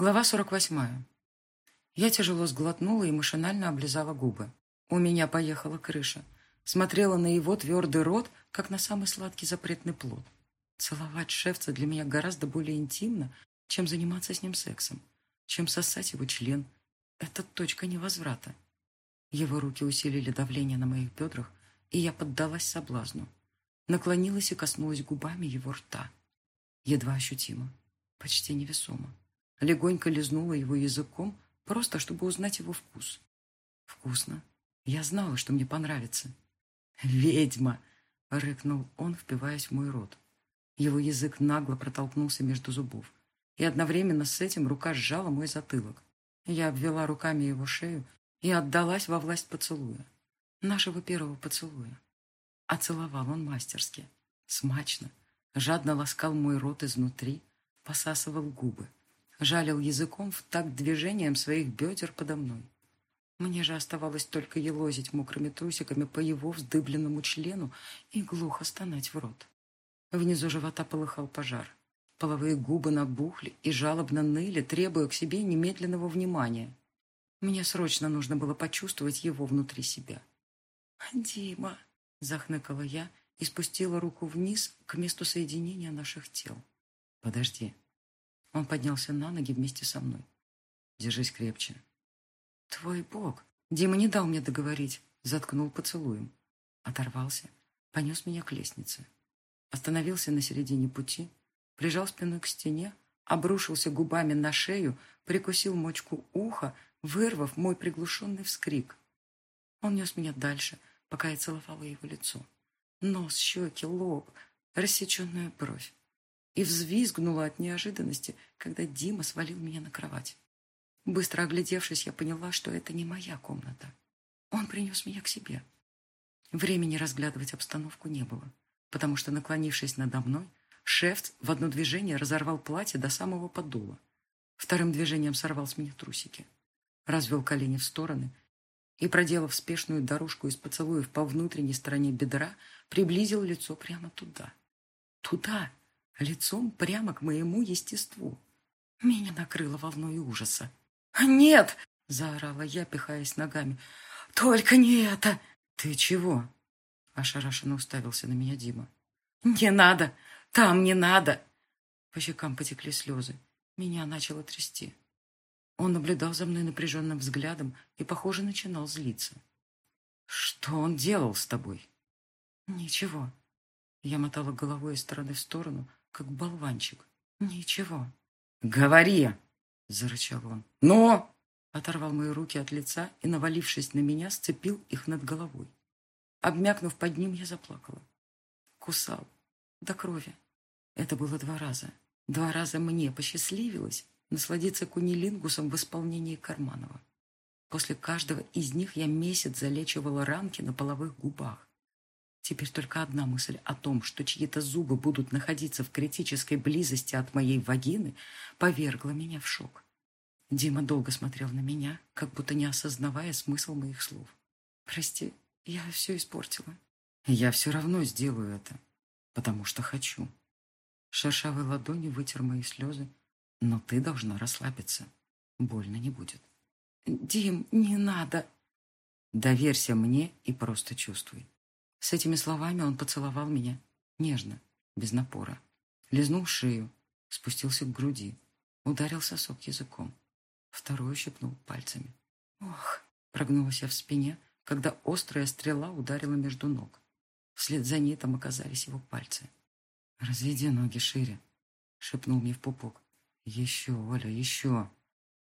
Глава 48. Я тяжело сглотнула и машинально облизала губы. У меня поехала крыша. Смотрела на его твердый рот, как на самый сладкий запретный плод. Целовать шефца для меня гораздо более интимно, чем заниматься с ним сексом, чем сосать его член. Это точка невозврата. Его руки усилили давление на моих бедрах, и я поддалась соблазну. Наклонилась и коснулась губами его рта. Едва ощутимо, почти невесомо. Легонько лизнула его языком, просто чтобы узнать его вкус. Вкусно. Я знала, что мне понравится. «Ведьма!» — рыкнул он, впиваясь в мой рот. Его язык нагло протолкнулся между зубов, и одновременно с этим рука сжала мой затылок. Я обвела руками его шею и отдалась во власть поцелуя. Нашего первого поцелуя. А целовал он мастерски, смачно, жадно ласкал мой рот изнутри, посасывал губы жалил языком в такт движением своих бедер подо мной. Мне же оставалось только елозить мокрыми трусиками по его вздыбленному члену и глухо стонать в рот. Внизу живота полыхал пожар. Половые губы набухли и жалобно ныли, требуя к себе немедленного внимания. Мне срочно нужно было почувствовать его внутри себя. «Дима!» — захныкала я и спустила руку вниз к месту соединения наших тел. «Подожди», он поднялся на ноги вместе со мной. Держись крепче. Твой бог. Дима не дал мне договорить. Заткнул поцелуем. Оторвался. Понес меня к лестнице. Остановился на середине пути. Прижал спиной к стене. Обрушился губами на шею. Прикусил мочку уха, вырвав мой приглушенный вскрик. Он нес меня дальше, пока я целовала его лицо. Нос, щеки, лоб, рассеченная бровь и взвизгнула от неожиданности, когда Дима свалил меня на кровать. Быстро оглядевшись, я поняла, что это не моя комната. Он принес меня к себе. Времени разглядывать обстановку не было, потому что, наклонившись надо мной, шеф в одно движение разорвал платье до самого подола. Вторым движением сорвал с меня трусики. Развел колени в стороны и, проделав спешную дорожку из поцелуев по внутренней стороне бедра, приблизил лицо прямо туда. Туда, лицом прямо к моему естеству. Меня накрыло волной ужаса. «Нет!» — заорала я, пихаясь ногами. «Только не это!» «Ты чего?» — ошарашенно уставился на меня Дима. «Не надо! Там не надо!» По щекам потекли слезы. Меня начало трясти. Он наблюдал за мной напряженным взглядом и, похоже, начинал злиться. «Что он делал с тобой?» «Ничего». Я мотала головой из стороны в сторону, как болванчик. Ничего. «Говори!» — зарычал он. «Но!» — оторвал мои руки от лица и, навалившись на меня, сцепил их над головой. Обмякнув под ним, я заплакала. Кусал. До крови. Это было два раза. Два раза мне посчастливилось насладиться кунилингусом в исполнении Карманова. После каждого из них я месяц залечивала ранки на половых губах. Теперь только одна мысль о том, что чьи-то зубы будут находиться в критической близости от моей вагины, повергла меня в шок. Дима долго смотрел на меня, как будто не осознавая смысл моих слов. «Прости, я все испортила». «Я все равно сделаю это, потому что хочу». Шершавой ладонью вытер мои слезы, но ты должна расслабиться. Больно не будет. «Дим, не надо!» «Доверься мне и просто чувствуй. С этими словами он поцеловал меня нежно, без напора. Лизнул шею, спустился к груди, ударил сосок языком. Вторую щипнул пальцами. Ох, прогнулась я в спине, когда острая стрела ударила между ног. Вслед за ней там оказались его пальцы. «Разведи ноги шире», — шепнул мне в пупок. «Еще, Оля, еще.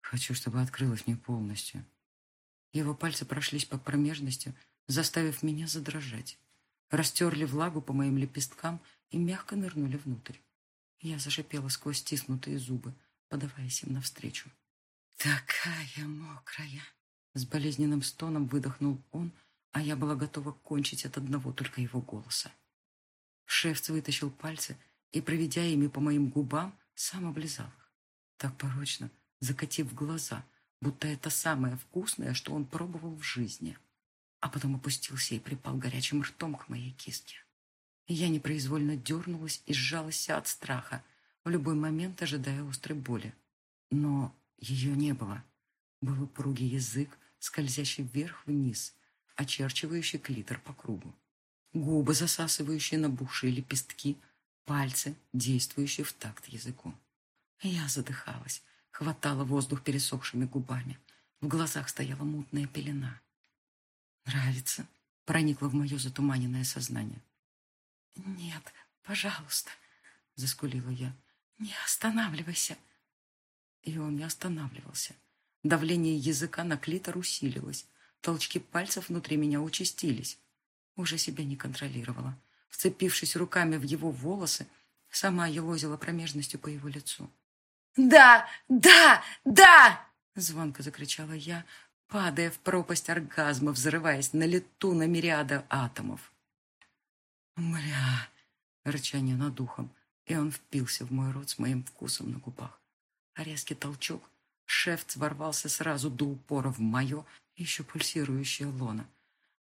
Хочу, чтобы открылась мне полностью». Его пальцы прошлись по промежности, заставив меня задрожать. Растерли влагу по моим лепесткам и мягко нырнули внутрь. Я зашипела сквозь стиснутые зубы, подаваясь им навстречу. «Такая мокрая!» С болезненным стоном выдохнул он, а я была готова кончить от одного только его голоса. Шефц вытащил пальцы и, проведя ими по моим губам, сам облизал их. Так порочно, закатив глаза, будто это самое вкусное, что он пробовал в жизни а потом опустился и припал горячим ртом к моей киске. Я непроизвольно дернулась и сжалась от страха, в любой момент ожидая острой боли. Но Ее не было. Был упругий язык, скользящий вверх-вниз, очерчивающий клитор по кругу. Губы, засасывающие набухшие лепестки, пальцы, действующие в такт языку. Я задыхалась, хватала воздух пересохшими губами. В глазах стояла мутная пелена. «Нравится?» — проникло в мое затуманенное сознание. «Нет, пожалуйста», — заскулила я. «Не останавливайся». И он не останавливался. Давление языка на клитор усилилось. Толчки пальцев внутри меня участились. Уже себя не контролировала. Вцепившись руками в его волосы, сама елозила промежностью по его лицу. «Да! Да! Да!» Звонко закричала я, падая в пропасть оргазма, взрываясь на лету на мириады атомов. «Мля!» — рычание над ухом, и он впился в мой рот с моим вкусом на губах. А резкий толчок, шефт ворвался сразу до упора в мое, еще пульсирующее лоно.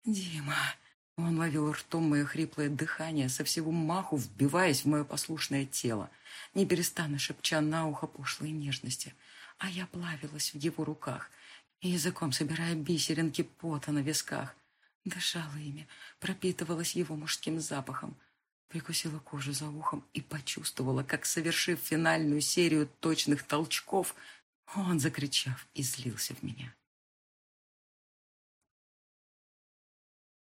«Дима!» Он ловил ртом мое хриплое дыхание, со всего маху вбиваясь в мое послушное тело, не перестану шепча на ухо пошлые нежности. А я плавилась в его руках, языком собирая бисеринки пота на висках. Дышала ими, пропитывалась его мужским запахом. Прикусила кожу за ухом и почувствовала, как, совершив финальную серию точных толчков, он, закричав, излился в меня.